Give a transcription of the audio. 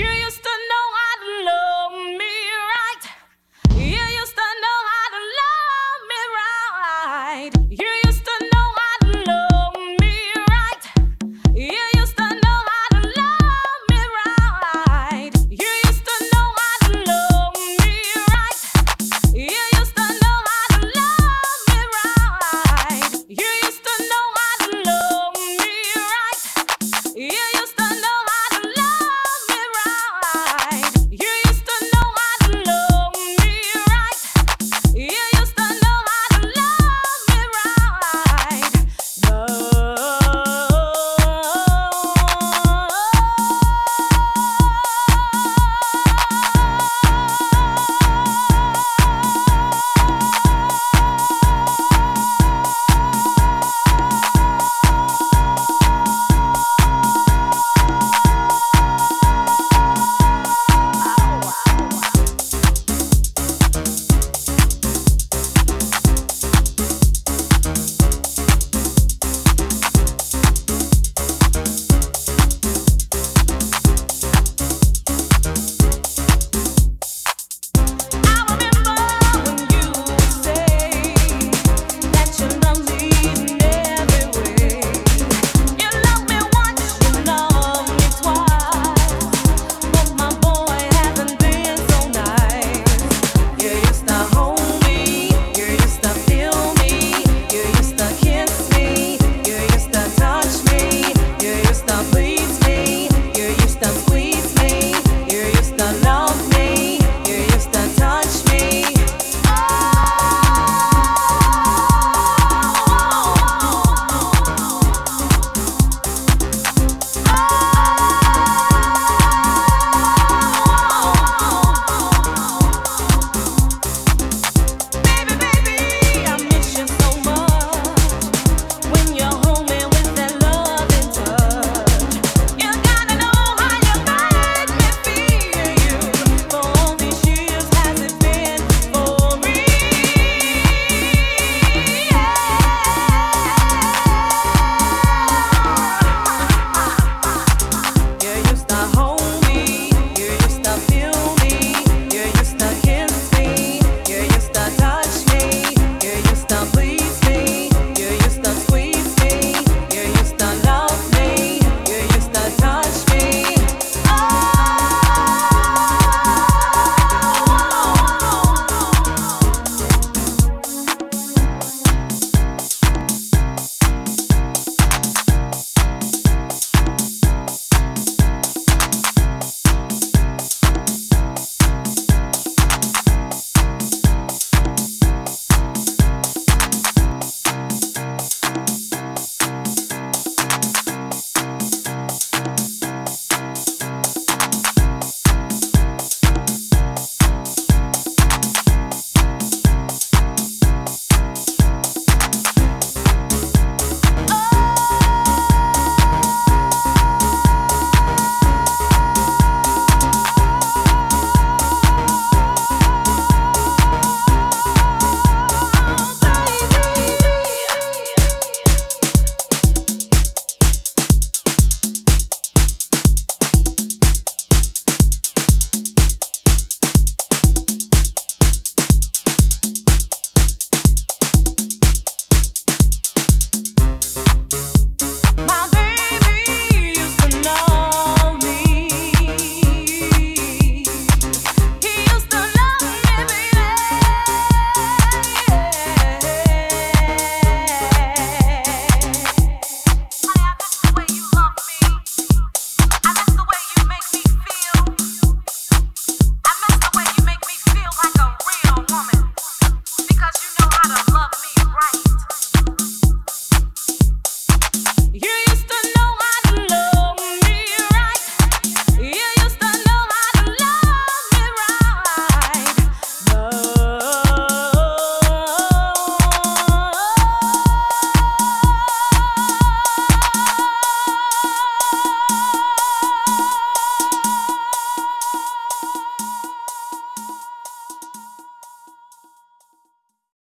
You're to